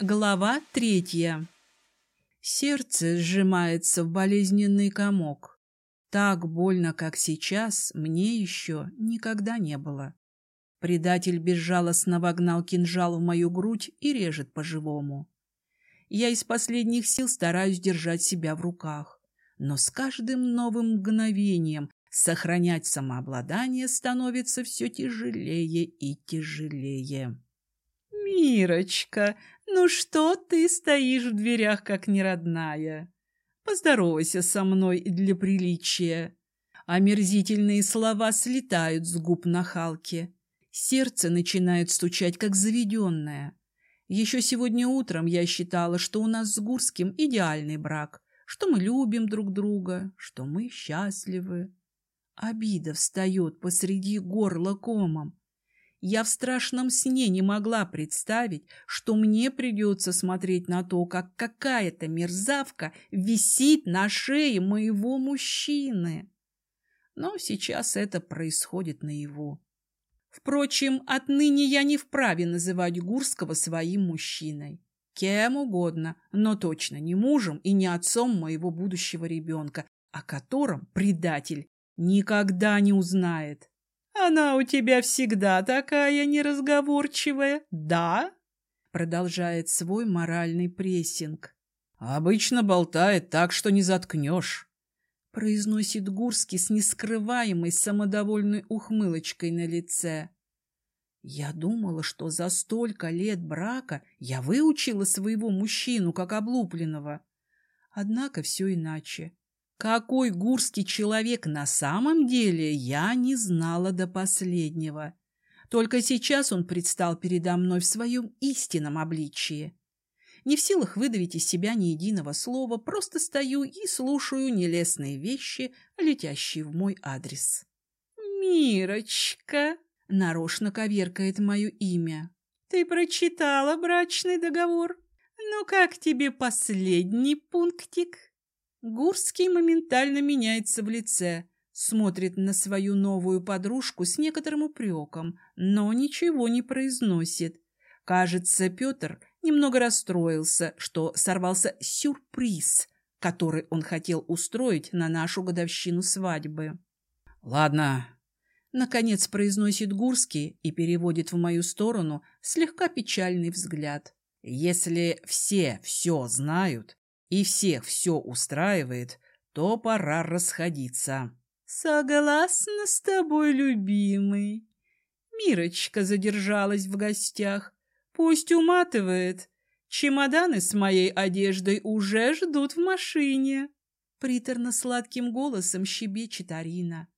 Глава третья. Сердце сжимается в болезненный комок. Так больно, как сейчас, мне еще никогда не было. Предатель безжалостно вогнал кинжал в мою грудь и режет по-живому. Я из последних сил стараюсь держать себя в руках, но с каждым новым мгновением сохранять самообладание становится все тяжелее и тяжелее. «Мирочка, ну что ты стоишь в дверях, как неродная? Поздоровайся со мной для приличия». Омерзительные слова слетают с губ нахалки. Сердце начинает стучать, как заведенное. Еще сегодня утром я считала, что у нас с Гурским идеальный брак, что мы любим друг друга, что мы счастливы. Обида встает посреди горла комом. Я в страшном сне не могла представить, что мне придется смотреть на то, как какая-то мерзавка висит на шее моего мужчины. Но сейчас это происходит наяву. Впрочем, отныне я не вправе называть Гурского своим мужчиной. Кем угодно, но точно не мужем и не отцом моего будущего ребенка, о котором предатель никогда не узнает. Она у тебя всегда такая неразговорчивая, да? Продолжает свой моральный прессинг. Обычно болтает так, что не заткнешь. Произносит Гурский с нескрываемой самодовольной ухмылочкой на лице. Я думала, что за столько лет брака я выучила своего мужчину как облупленного. Однако все иначе. Какой гурский человек на самом деле, я не знала до последнего. Только сейчас он предстал передо мной в своем истинном обличии. Не в силах выдавить из себя ни единого слова, просто стою и слушаю нелестные вещи, летящие в мой адрес. «Мирочка!» — нарочно коверкает мое имя. «Ты прочитала брачный договор? Ну как тебе последний пунктик?» Гурский моментально меняется в лице, смотрит на свою новую подружку с некоторым упреком, но ничего не произносит. Кажется, Петр немного расстроился, что сорвался сюрприз, который он хотел устроить на нашу годовщину свадьбы. «Ладно», — наконец произносит Гурский и переводит в мою сторону слегка печальный взгляд. «Если все все знают, и всех все устраивает, то пора расходиться. Согласна с тобой, любимый. Мирочка задержалась в гостях. Пусть уматывает. Чемоданы с моей одеждой уже ждут в машине. Приторно-сладким голосом щебечет Арина.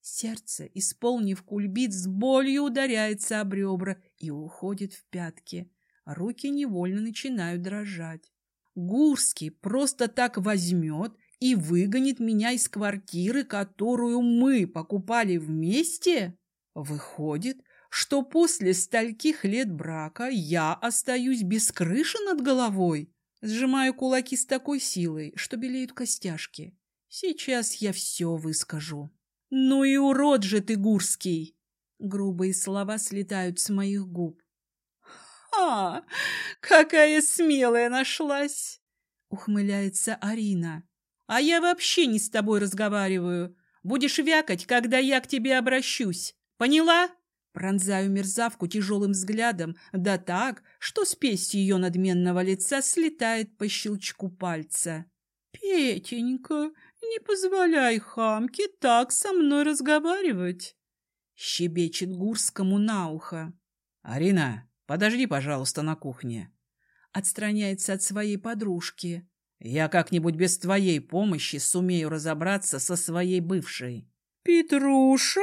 Сердце, исполнив кульбит, с болью ударяется об ребра и уходит в пятки. Руки невольно начинают дрожать. Гурский просто так возьмет и выгонит меня из квартиры, которую мы покупали вместе? Выходит, что после стольких лет брака я остаюсь без крыши над головой? Сжимаю кулаки с такой силой, что белеют костяшки. Сейчас я все выскажу. Ну и урод же ты, Гурский! Грубые слова слетают с моих губ. «А, какая смелая нашлась!» — ухмыляется Арина. «А я вообще не с тобой разговариваю. Будешь вякать, когда я к тебе обращусь. Поняла?» Пронзаю мерзавку тяжелым взглядом, да так, что спесь ее надменного лица слетает по щелчку пальца. «Петенька, не позволяй хамке так со мной разговаривать!» Щебечет Гурскому на ухо. «Арина, Подожди, пожалуйста, на кухне. Отстраняется от своей подружки. Я как-нибудь без твоей помощи сумею разобраться со своей бывшей. Петруша?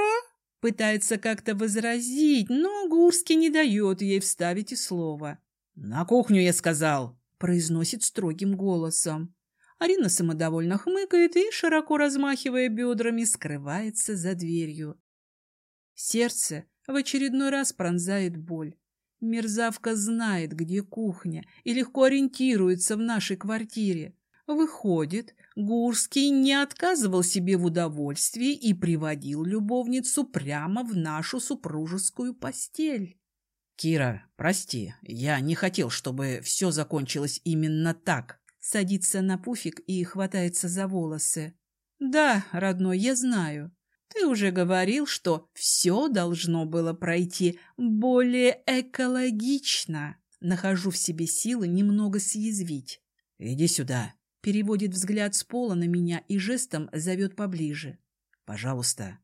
Пытается как-то возразить, но Гурский не дает ей вставить и слова. «На кухню, я сказал!» — произносит строгим голосом. Арина самодовольно хмыкает и, широко размахивая бедрами, скрывается за дверью. Сердце в очередной раз пронзает боль. Мерзавка знает, где кухня, и легко ориентируется в нашей квартире. Выходит, Гурский не отказывал себе в удовольствии и приводил любовницу прямо в нашу супружескую постель. Кира, прости, я не хотел, чтобы все закончилось именно так. Садится на пуфик и хватается за волосы. Да, родной, я знаю. Ты уже говорил, что все должно было пройти более экологично. Нахожу в себе силы немного съязвить. Иди сюда. Переводит взгляд с пола на меня и жестом зовет поближе. Пожалуйста,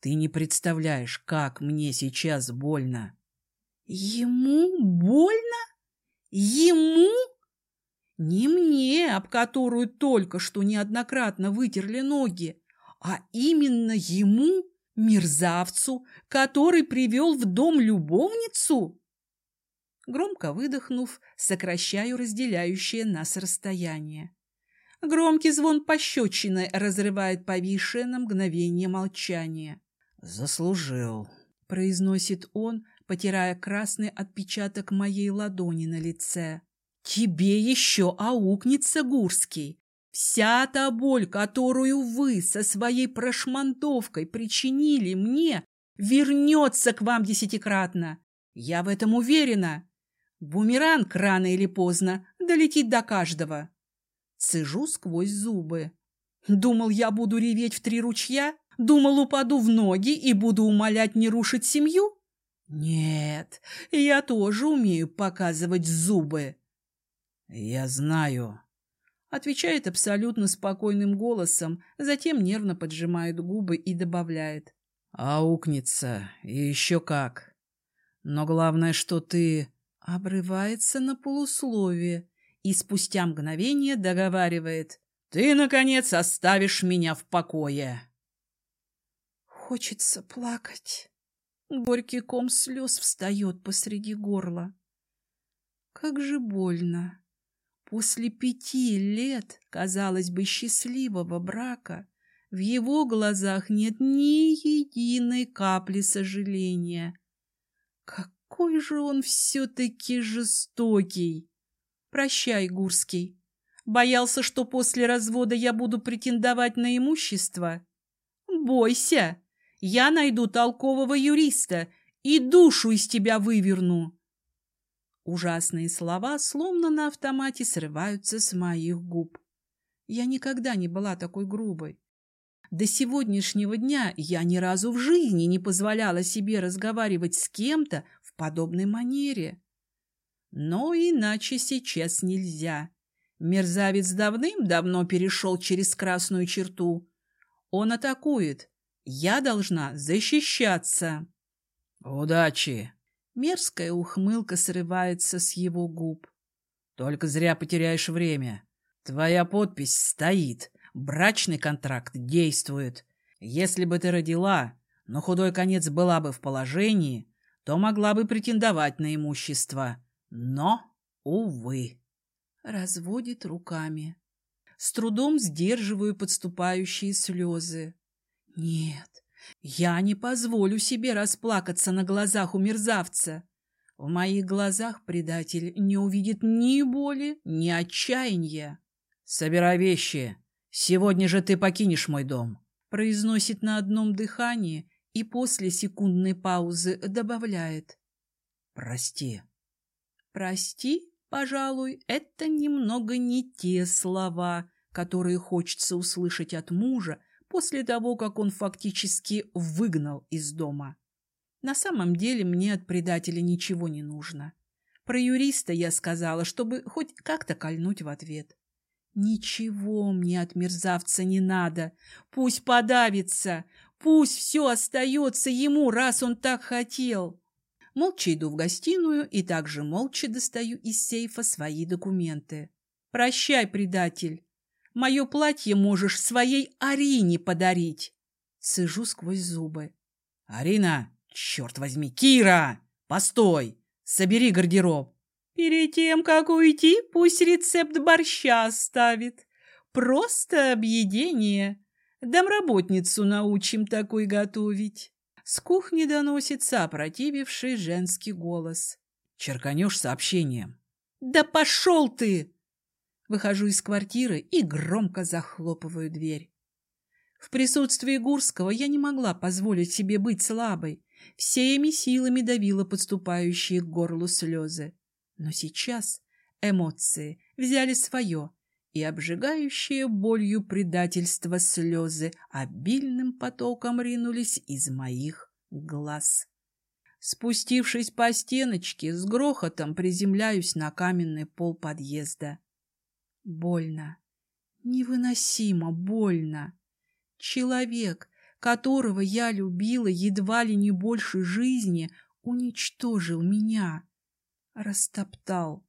ты не представляешь, как мне сейчас больно. Ему больно? Ему? Не мне, об которую только что неоднократно вытерли ноги, а именно ему, мерзавцу, который привел в дом любовницу? Громко выдохнув, сокращаю разделяющее нас расстояние. Громкий звон пощечины разрывает повисшее на мгновение молчание. «Заслужил», — произносит он, потирая красный отпечаток моей ладони на лице. «Тебе еще аукнется, Гурский. Вся та боль, которую вы со своей прошмантовкой причинили мне, вернется к вам десятикратно. Я в этом уверена. Бумеранг рано или поздно долетит до каждого. Цежу сквозь зубы. Думал, я буду реветь в три ручья? Думал, упаду в ноги и буду умолять не рушить семью? Нет, я тоже умею показывать зубы. Я знаю, Отвечает абсолютно спокойным голосом, затем нервно поджимает губы и добавляет. Аукнется, и еще как. Но главное, что ты... Обрывается на полусловие и спустя мгновение договаривает. Ты, наконец, оставишь меня в покое. Хочется плакать. Горький ком слез встает посреди горла. Как же больно. После пяти лет, казалось бы, счастливого брака в его глазах нет ни единой капли сожаления. Какой же он все-таки жестокий! Прощай, Гурский. Боялся, что после развода я буду претендовать на имущество? Бойся! Я найду толкового юриста и душу из тебя выверну. Ужасные слова словно на автомате срываются с моих губ. Я никогда не была такой грубой. До сегодняшнего дня я ни разу в жизни не позволяла себе разговаривать с кем-то в подобной манере. Но иначе сейчас нельзя. Мерзавец давным-давно перешел через красную черту. Он атакует. Я должна защищаться. «Удачи!» Мерзкая ухмылка срывается с его губ. Только зря потеряешь время. Твоя подпись стоит. Брачный контракт действует. Если бы ты родила, но худой конец была бы в положении, то могла бы претендовать на имущество. Но, увы. Разводит руками. С трудом сдерживаю подступающие слезы. Нет, я не позволю себе расплакаться на глазах у мерзавца. В моих глазах предатель не увидит ни боли, ни отчаяния. «Собирай вещи. Сегодня же ты покинешь мой дом», — произносит на одном дыхании и после секундной паузы добавляет. «Прости». «Прости, пожалуй, это немного не те слова, которые хочется услышать от мужа, после того, как он фактически выгнал из дома. На самом деле мне от предателя ничего не нужно. Про юриста я сказала, чтобы хоть как-то кольнуть в ответ. Ничего мне от мерзавца не надо. Пусть подавится, пусть все остается ему, раз он так хотел. Молча иду в гостиную и также молча достаю из сейфа свои документы. Прощай, предатель. Мое платье можешь своей Арине подарить. Цежу сквозь зубы. Арина, черт возьми, Кира! Постой! Собери гардероб. Перед тем, как уйти, пусть рецепт борща оставит. Просто объедение. Домработницу научим такой готовить. С кухни доносится опротививший женский голос. Черканешь сообщением. Да пошел ты! Выхожу из квартиры и громко захлопываю дверь. В присутствии Гурского я не могла позволить себе быть слабой. всеми силами давила подступающие к горлу слезы. Но сейчас эмоции взяли свое, и обжигающие болью предательства слезы обильным потоком ринулись из моих глаз. Спустившись по стеночке, с грохотом приземляюсь на каменный пол подъезда. Больно. Невыносимо больно. Человек, которого я любила едва ли не больше жизни, уничтожил меня. Растоптал.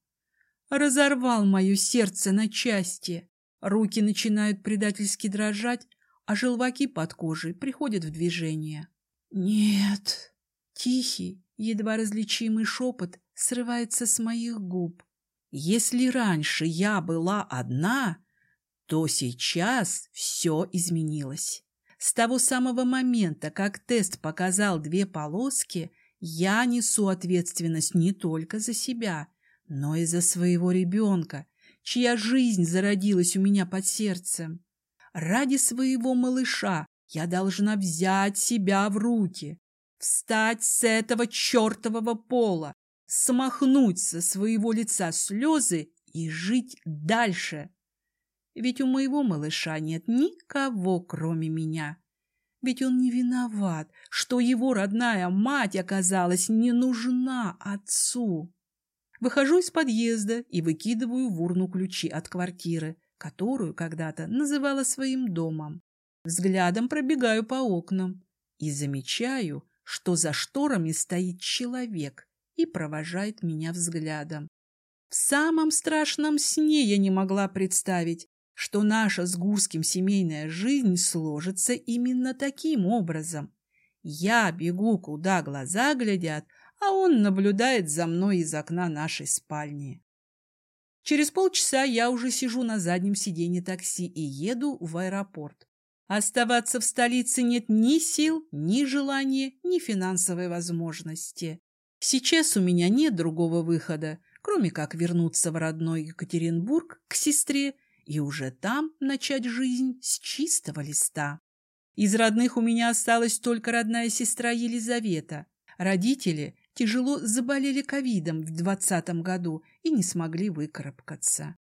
Разорвал мое сердце на части. Руки начинают предательски дрожать, а желваки под кожей приходят в движение. Нет. Тихий, едва различимый шепот срывается с моих губ. Если раньше я была одна, то сейчас все изменилось. С того самого момента, как тест показал две полоски, я несу ответственность не только за себя, но и за своего ребенка, чья жизнь зародилась у меня под сердцем. Ради своего малыша я должна взять себя в руки, встать с этого чертового пола, смахнуть со своего лица слезы и жить дальше. Ведь у моего малыша нет никого, кроме меня. Ведь он не виноват, что его родная мать оказалась не нужна отцу. Выхожу из подъезда и выкидываю в урну ключи от квартиры, которую когда-то называла своим домом. Взглядом пробегаю по окнам и замечаю, что за шторами стоит человек и провожает меня взглядом. В самом страшном сне я не могла представить, что наша с Гурским семейная жизнь сложится именно таким образом. Я бегу, куда глаза глядят, а он наблюдает за мной из окна нашей спальни. Через полчаса я уже сижу на заднем сиденье такси и еду в аэропорт. Оставаться в столице нет ни сил, ни желания, ни финансовой возможности. Сейчас у меня нет другого выхода, кроме как вернуться в родной Екатеринбург к сестре и уже там начать жизнь с чистого листа. Из родных у меня осталась только родная сестра Елизавета. Родители тяжело заболели ковидом в двадцатом году и не смогли выкарабкаться.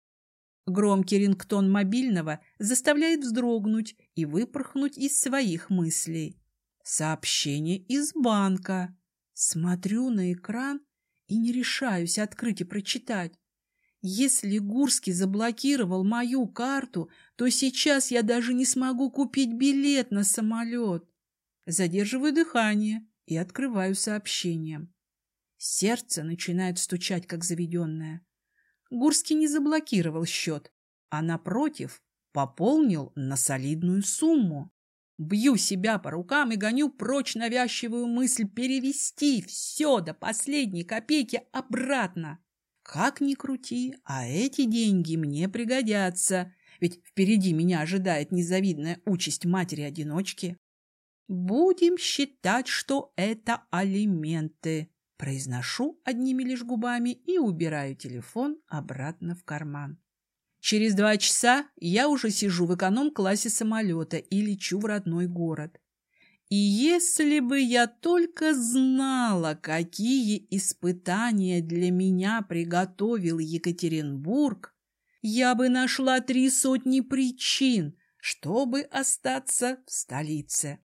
Громкий рингтон мобильного заставляет вздрогнуть и выпорхнуть из своих мыслей. Сообщение из банка. Смотрю на экран и не решаюсь открыть и прочитать. Если Гурский заблокировал мою карту, то сейчас я даже не смогу купить билет на самолет. Задерживаю дыхание и открываю сообщение. Сердце начинает стучать, как заведенное. Гурский не заблокировал счет, а, напротив, пополнил на солидную сумму. Бью себя по рукам и гоню прочь навязчивую мысль перевести все до последней копейки обратно. Как ни крути, а эти деньги мне пригодятся, ведь впереди меня ожидает незавидная участь матери-одиночки. Будем считать, что это алименты. Произношу одними лишь губами и убираю телефон обратно в карман. Через два часа я уже сижу в эконом-классе самолета и лечу в родной город. И если бы я только знала, какие испытания для меня приготовил Екатеринбург, я бы нашла три сотни причин, чтобы остаться в столице.